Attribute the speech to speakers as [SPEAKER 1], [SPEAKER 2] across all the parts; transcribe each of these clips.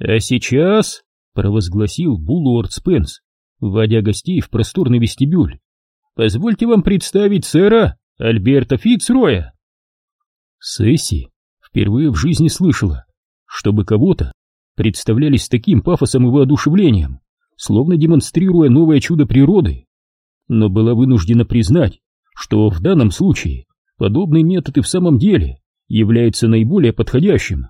[SPEAKER 1] А сейчас, провозгласил Буллуард Спенс, вводя гостей в просторный вестибюль, позвольте вам представить сэра Альберта Фицроя. Сесси впервые в жизни слышала, чтобы кого-то представляли с таким пафосом и воодушевлением, словно демонстрируя новое чудо природы, но была вынуждена признать, что в данном случае подобный метод и в самом деле является наиболее подходящим.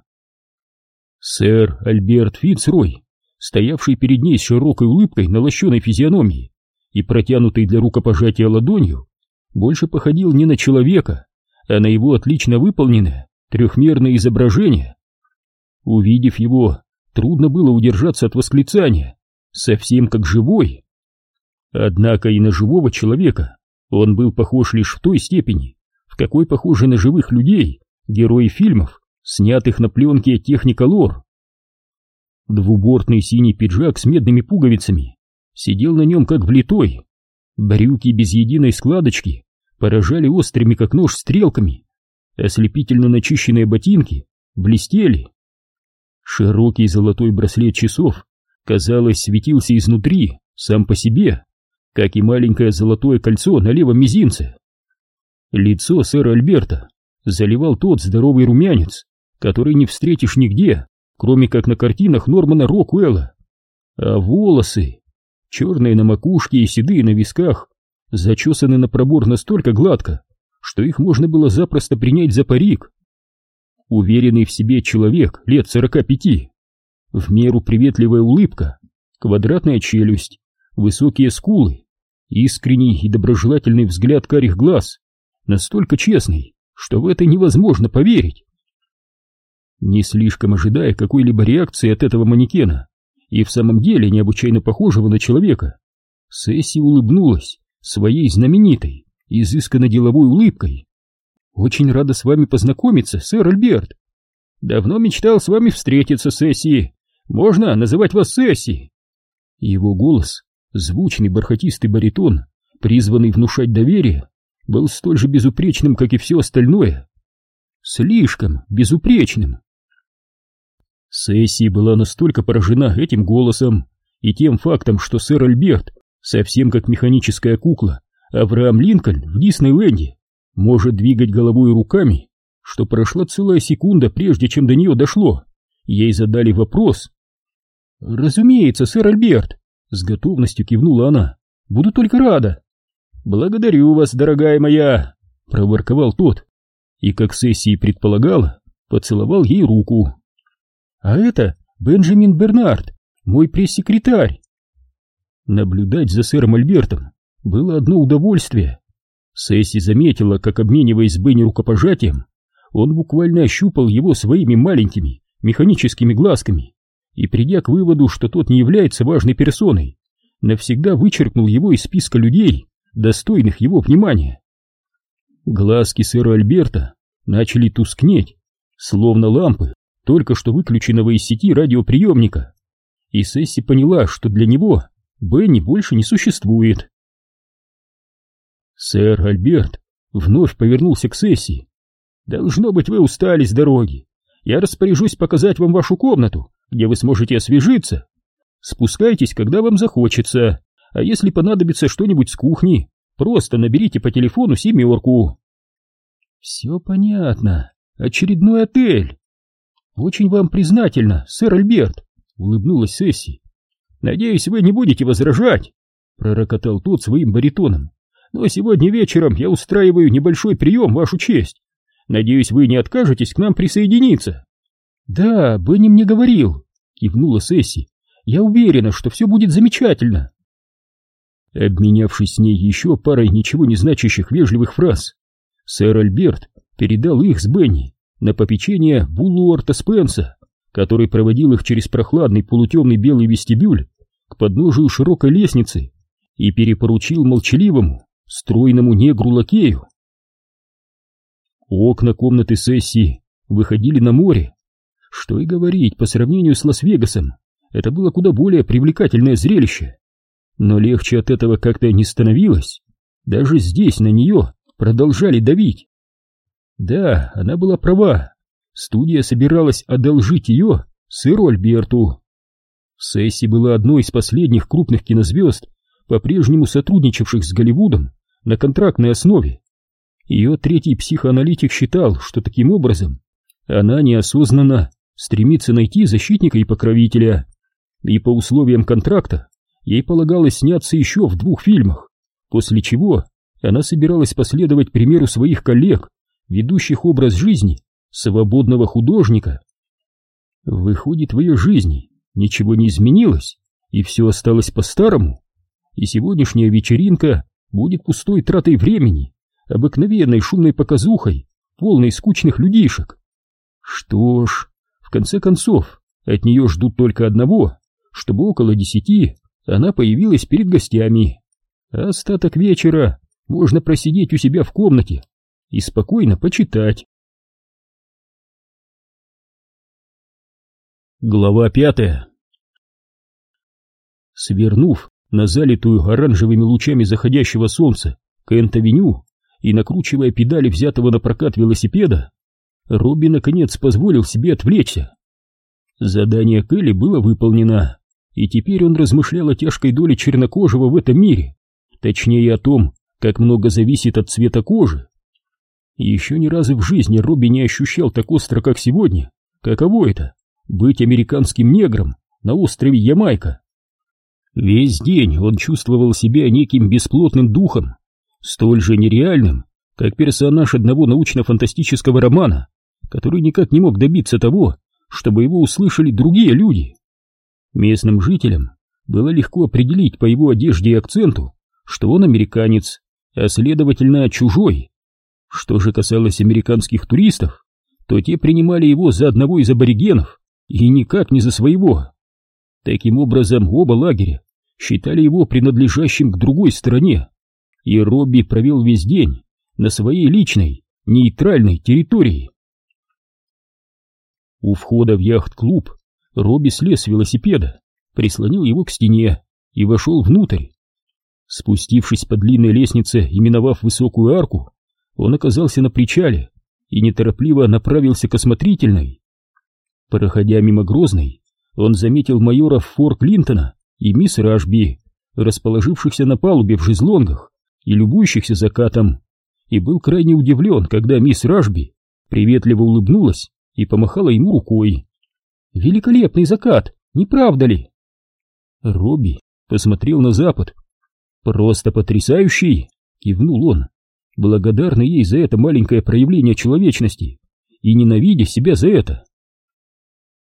[SPEAKER 1] Сэр Альберт Фицрой, стоявший перед ней с широкой улыбкой на лощеной физиономии и протянутой для рукопожатия ладонью, больше походил не на человека, а на его отлично выполненное трехмерное изображение. Увидев его, трудно было удержаться от восклицания, совсем как живой. Однако и на живого человека он был похож лишь в той степени, в какой похожи на живых людей герои фильмов, снятых на пленке техниколор. Двубортный синий пиджак с медными пуговицами сидел на нем как влитой. Брюки без единой складочки поражали острыми как нож стрелками. Ослепительно начищенные ботинки блестели. Широкий золотой браслет часов, казалось, светился изнутри, сам по себе, как и маленькое золотое кольцо на левом мизинце. Лицо сэра Альберта заливал тот здоровый румянец, который не встретишь нигде, кроме как на картинах Нормана Роквелла. А волосы, черные на макушке и седые на висках, зачесаны на пробор настолько гладко, что их можно было запросто принять за парик. Уверенный в себе человек лет сорока пяти, в меру приветливая улыбка, квадратная челюсть, высокие скулы, искренний и доброжелательный взгляд карих глаз, настолько честный, что в это невозможно поверить. Не слишком ожидая какой-либо реакции от этого манекена, и в самом деле необычайно похожего на человека, Сесси улыбнулась своей знаменитой, изысканно деловой улыбкой. «Очень рада с вами познакомиться, сэр Альберт. Давно мечтал с вами встретиться, Сесси. Можно называть вас Сесси?» Его голос, звучный бархатистый баритон, призванный внушать доверие, был столь же безупречным, как и все остальное. Слишком безупречным. Сесси была настолько поражена этим голосом и тем фактом, что сэр Альберт, совсем как механическая кукла, Авраам Линкольн в Диснейленде, может двигать головой и руками, что прошла целая секунда, прежде чем до нее дошло. Ей задали вопрос. «Разумеется, сэр Альберт», — с готовностью кивнула она, — «буду только рада». «Благодарю вас, дорогая моя!» — проворковал тот, и, как сессии предполагала, поцеловал ей руку. «А это Бенджамин Бернард, мой пресс-секретарь!» Наблюдать за сэром Альбертом было одно удовольствие. Сесси заметила, как, обмениваясь с Бенни рукопожатием, он буквально ощупал его своими маленькими механическими глазками и, придя к выводу, что тот не является важной персоной, навсегда вычеркнул его из списка людей, достойных его внимания. Глазки сэра Альберта начали тускнеть, словно лампы только что выключенного из сети радиоприемника, и Сесси поняла, что для него Бенни больше не существует. Сэр Альберт вновь повернулся к Сесси. «Должно быть, вы устали с дороги. Я распоряжусь показать вам вашу комнату, где вы сможете освежиться. Спускайтесь, когда вам захочется, а если понадобится что-нибудь с кухни, просто наберите по телефону семерку. Все понятно. Очередной отель. Очень вам признательна, сэр Альберт, улыбнулась Сесси. Надеюсь, вы не будете возражать, пророкотал тот своим баритоном. Но сегодня вечером я устраиваю небольшой прием, вашу честь. Надеюсь, вы не откажетесь к нам присоединиться. Да, Бенни мне говорил, кивнула Сесси. Я уверена, что все будет замечательно. Обменявшись с ней еще парой ничего не значащих вежливых фраз, сэр Альберт передал их с Бенни на попечение Буллуарта Спенса, который проводил их через прохладный полутемный белый вестибюль к подножию широкой лестницы и перепоручил молчаливому, стройному негру-лакею. Окна комнаты сессии выходили на море. Что и говорить, по сравнению с Лас-Вегасом, это было куда более привлекательное зрелище. Но легче от этого как-то не становилось. Даже здесь на нее продолжали давить. Да, она была права. Студия собиралась одолжить ее сэру Альберту. Сесси была одной из последних крупных кинозвезд, по-прежнему сотрудничавших с Голливудом на контрактной основе. Ее третий психоаналитик считал, что таким образом она неосознанно стремится найти защитника и покровителя, и по условиям контракта ей полагалось сняться еще в двух фильмах, после чего она собиралась последовать примеру своих коллег, ведущих образ жизни свободного художника. Выходит, в ее жизни ничего не изменилось, и все осталось по-старому, и сегодняшняя вечеринка будет пустой тратой времени, обыкновенной шумной показухой, полной скучных людишек. Что ж, в конце концов, от нее ждут только одного, чтобы около десяти она появилась перед гостями. Остаток вечера можно просидеть у себя в комнате и спокойно почитать. Глава пятая Свернув на залитую оранжевыми лучами заходящего солнца Кент-авеню и накручивая педали взятого на прокат велосипеда, Робби наконец позволил себе отвлечься. Задание Келли было выполнено, и теперь он размышлял о тяжкой доле чернокожего в этом мире, точнее о том, как много зависит от цвета кожи. Еще ни разу в жизни Робби не ощущал так остро, как сегодня, каково это — быть американским негром на острове Ямайка. Весь день он чувствовал себя неким бесплотным духом, столь же нереальным, как персонаж одного научно-фантастического романа, который никак не мог добиться того, чтобы его услышали другие люди. Местным жителям было легко определить по его одежде и акценту, что он американец, а следовательно чужой. Что же касалось американских туристов, то те принимали его за одного из аборигенов и никак не за своего. Таким образом, оба лагеря считали его принадлежащим к другой стороне, и Робби провел весь день на своей личной, нейтральной территории. У входа в яхт-клуб Робби слез с велосипеда, прислонил его к стене и вошел внутрь. Спустившись по длинной лестнице и миновав высокую арку, он оказался на причале и неторопливо направился к осмотрительной. Проходя мимо Грозной, он заметил майора Фор Клинтона и мисс Рашби, расположившихся на палубе в жезлонгах и любующихся закатом, и был крайне удивлен, когда мисс Рашби приветливо улыбнулась и помахала ему рукой. «Великолепный закат, не правда ли?» Робби посмотрел на запад. «Просто потрясающий!» — кивнул он, благодарный ей за это маленькое проявление человечности и ненавидя себя за это.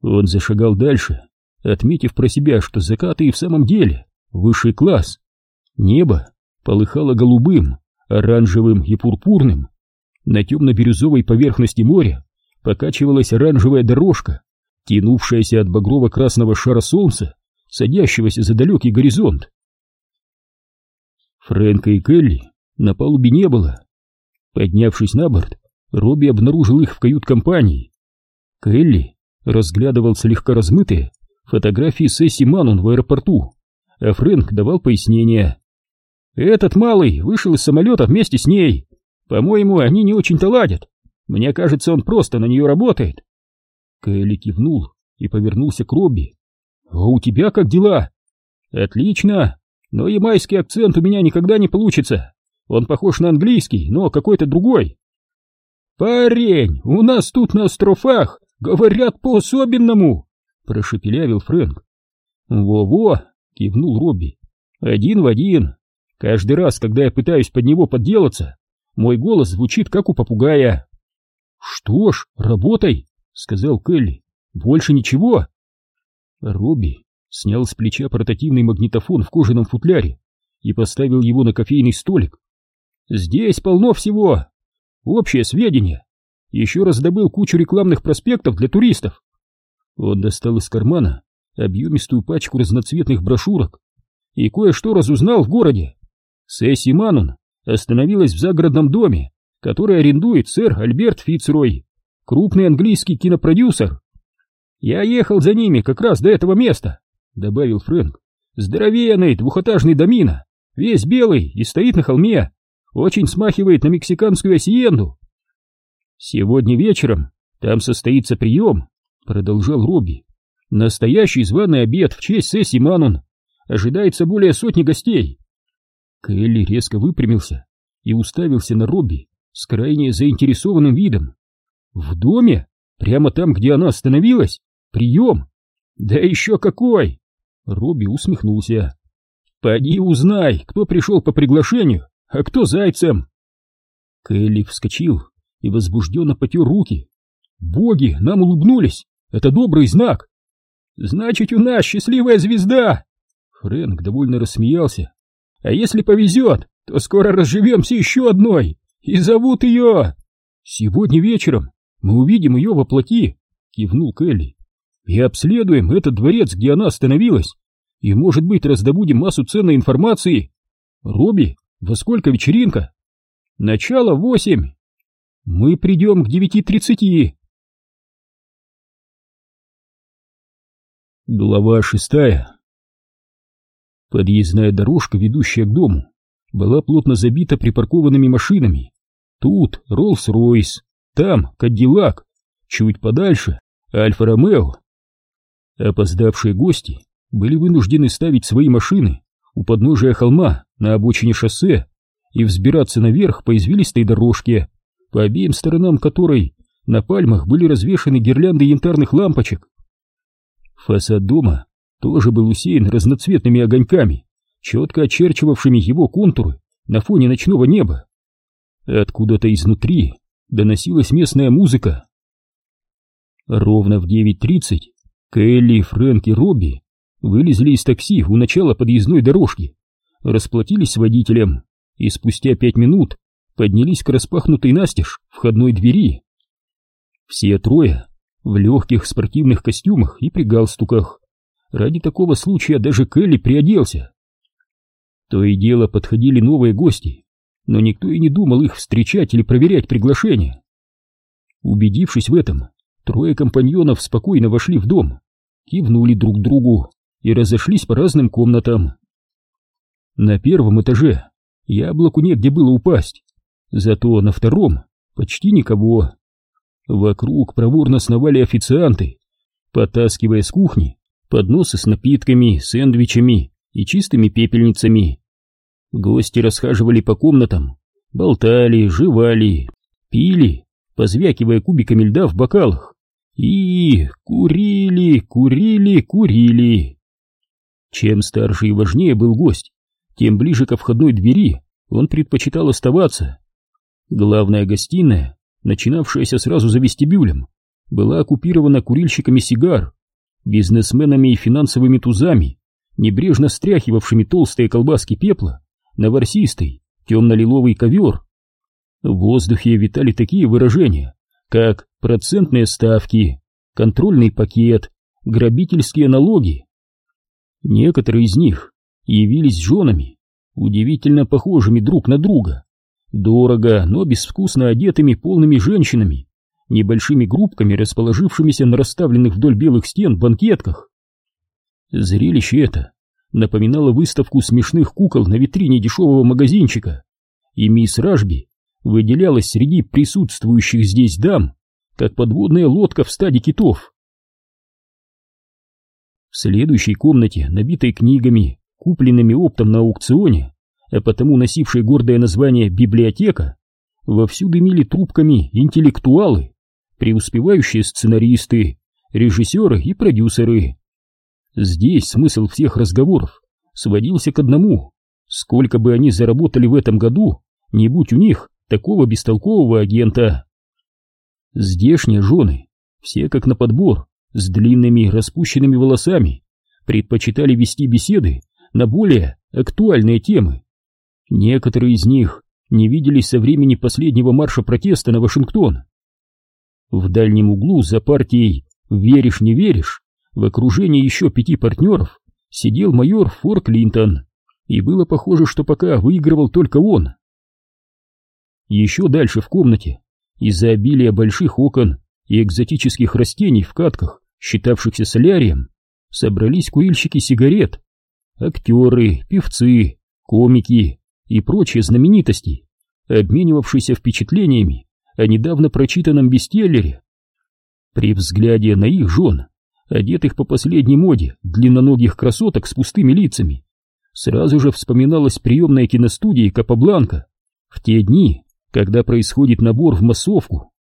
[SPEAKER 1] Он зашагал дальше, отметив про себя, что закаты и в самом деле высший класс. Небо полыхало голубым, оранжевым и пурпурным. На темно-бирюзовой поверхности моря покачивалась оранжевая дорожка, тянувшаяся от багрово-красного шара солнца, садящегося за далекий горизонт. Фрэнка и Келли на палубе не было. Поднявшись на борт, Робби обнаружил их в кают-компании. Келли разглядывал слегка размытые фотографии Сесси Манун в аэропорту, а Фрэнк давал пояснения. «Этот малый вышел из самолета вместе с ней. По-моему, они не очень-то ладят. Мне кажется, он просто на нее работает». Кэлли кивнул и повернулся к Робби. «А у тебя как дела?» «Отлично, но ямайский акцент у меня никогда не получится. Он похож на английский, но какой-то другой». «Парень, у нас тут на островах говорят по-особенному!» прошепелявил Фрэнк. «Во-во!» — кивнул Робби. «Один в один. Каждый раз, когда я пытаюсь под него подделаться, мой голос звучит как у попугая». «Что ж, работай!» — сказал Келли. «Больше ничего!» Робби снял с плеча портативный магнитофон в кожаном футляре и поставил его на кофейный столик. «Здесь полно всего! Общее сведения! Еще раз добыл кучу рекламных проспектов для туристов. Он достал из кармана объемистую пачку разноцветных брошюрок и кое-что разузнал в городе. Сесси Манун остановилась в загородном доме, который арендует сэр Альберт Фицрой, крупный английский кинопродюсер. «Я ехал за ними как раз до этого места», — добавил Фрэнк. «Здоровенный двухэтажный домина, весь белый и стоит на холме, очень смахивает на мексиканскую осиенду. Сегодня вечером там состоится прием, продолжал Робби. Настоящий званый обед в честь Сесси Манун. Ожидается более сотни гостей. Келли резко выпрямился и уставился на Робби с крайне заинтересованным видом. В доме? Прямо там, где она остановилась? Прием? Да еще какой! Робби усмехнулся. Пойди узнай, кто пришел по приглашению, а кто зайцем. Келли вскочил и возбужденно потер руки. Боги нам улыбнулись, это добрый знак. Значит, у нас счастливая звезда. Фрэнк довольно рассмеялся. А если повезет, то скоро разживемся еще одной, и зовут ее... Сегодня вечером мы увидим ее во плоти, кивнул Келли, и обследуем этот дворец, где она остановилась, и, может быть, раздобудем массу ценной информации. Робби, во сколько вечеринка? Начало восемь. Мы придем к девяти тридцати. Глава шестая Подъездная дорожка, ведущая к дому, была плотно забита припаркованными машинами. Тут Роллс-Ройс, там Кадиллак, чуть подальше Альфа-Ромео. Опоздавшие гости были вынуждены ставить свои машины у подножия холма на обочине шоссе и взбираться наверх по извилистой дорожке, по обеим сторонам которой на пальмах были развешаны гирлянды янтарных лампочек. Фасад дома тоже был усеян разноцветными огоньками, четко очерчивавшими его контуры на фоне ночного неба. Откуда-то изнутри доносилась местная музыка. Ровно в 9.30 Келли, Фрэнк и Робби вылезли из такси у начала подъездной дорожки, расплатились с водителем и спустя пять минут поднялись к распахнутой настежь входной двери. Все трое в легких спортивных костюмах и при галстуках. Ради такого случая даже Келли приоделся. То и дело подходили новые гости, но никто и не думал их встречать или проверять приглашение. Убедившись в этом, трое компаньонов спокойно вошли в дом, кивнули друг другу и разошлись по разным комнатам. На первом этаже яблоку негде было упасть, зато на втором почти никого. Вокруг проворно сновали официанты, потаскивая с кухни подносы с напитками, сэндвичами и чистыми пепельницами. Гости расхаживали по комнатам, болтали, жевали, пили, позвякивая кубиками льда в бокалах, и курили, курили, курили. Чем старше и важнее был гость, тем ближе ко входной двери он предпочитал оставаться. Главная гостиная начинавшаяся сразу за вестибюлем, была оккупирована курильщиками сигар, бизнесменами и финансовыми тузами, небрежно стряхивавшими толстые колбаски пепла на ворсистый темно-лиловый ковер. В воздухе витали такие выражения, как процентные ставки, контрольный пакет, грабительские налоги. Некоторые из них явились женами, удивительно похожими друг на друга, Дорого, но безвкусно одетыми полными женщинами, небольшими группками, расположившимися на расставленных вдоль белых стен банкетках. Зрелище это напоминало выставку смешных кукол на витрине дешевого магазинчика, и мисс Ражби выделялась среди присутствующих здесь дам, как подводная лодка в стаде китов. В следующей комнате, набитой книгами, купленными оптом на аукционе, а потому носившей гордое название «библиотека», вовсю дымили трубками интеллектуалы, преуспевающие сценаристы, режиссеры и продюсеры. Здесь смысл всех разговоров сводился к одному. Сколько бы они заработали в этом году, не будь у них такого бестолкового агента. Здешние жены, все как на подбор, с длинными распущенными волосами, предпочитали вести беседы на более актуальные темы Некоторые из них не виделись со времени последнего марша протеста на Вашингтон. В дальнем углу за партией «Веришь, не веришь» в окружении еще пяти партнеров сидел майор Фор Клинтон, и было похоже, что пока выигрывал только он. Еще дальше в комнате, из-за обилия больших окон и экзотических растений в катках, считавшихся солярием, собрались курильщики сигарет, актеры, певцы, комики, и прочие знаменитости, обменивавшиеся впечатлениями о недавно прочитанном бестселлере. При взгляде на их жен одетых по последней моде длинноногих красоток с пустыми лицами, сразу же вспоминалась приемная киностудия Капабланка в те дни, когда происходит набор в массовку.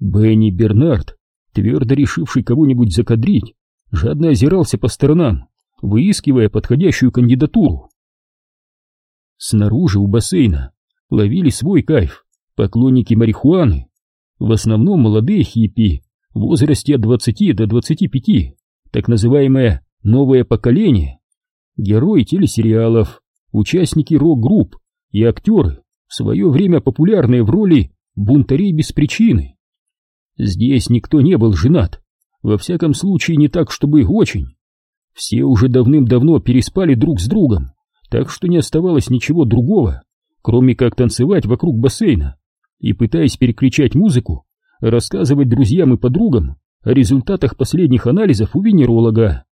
[SPEAKER 1] Бенни Бернард, твердо решивший кого-нибудь закадрить, жадно озирался по сторонам, выискивая подходящую кандидатуру. Снаружи у бассейна ловили свой кайф поклонники марихуаны, в основном молодые хиппи в возрасте от 20 до 25, так называемое «новое поколение», герои телесериалов, участники рок-групп и актеры, в свое время популярные в роли бунтарей без причины. Здесь никто не был женат, во всяком случае не так, чтобы очень. Все уже давным-давно переспали друг с другом, так что не оставалось ничего другого, кроме как танцевать вокруг бассейна и, пытаясь перекричать музыку, рассказывать друзьям и подругам о результатах последних анализов у венеролога.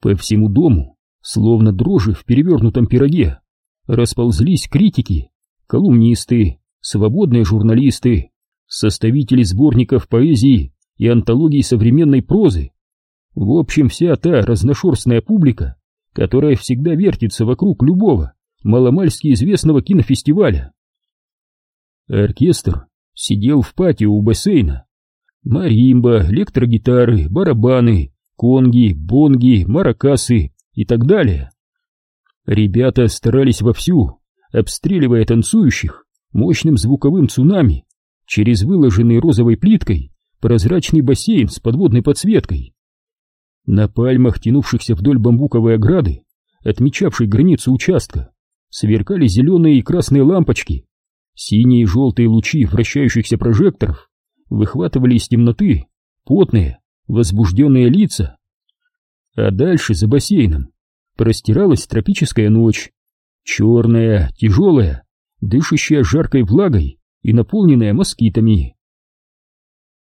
[SPEAKER 1] По всему дому, словно дрожи в перевернутом пироге, расползлись критики, колумнисты, свободные журналисты, составители сборников поэзии и антологии современной прозы. В общем, вся та разношерстная публика, которая всегда вертится вокруг любого маломальски известного кинофестиваля. Оркестр сидел в патио у бассейна. Маримба, электрогитары, барабаны, конги, бонги, маракасы и так далее. Ребята старались вовсю, обстреливая танцующих мощным звуковым цунами через выложенный розовой плиткой прозрачный бассейн с подводной подсветкой. На пальмах, тянувшихся вдоль бамбуковой ограды, отмечавшей границу участка, сверкали зеленые и красные лампочки, Синие и желтые лучи вращающихся прожекторов выхватывали из темноты потные, возбужденные лица. А дальше, за бассейном, простиралась тропическая ночь, черная, тяжелая, дышащая жаркой влагой и наполненная москитами.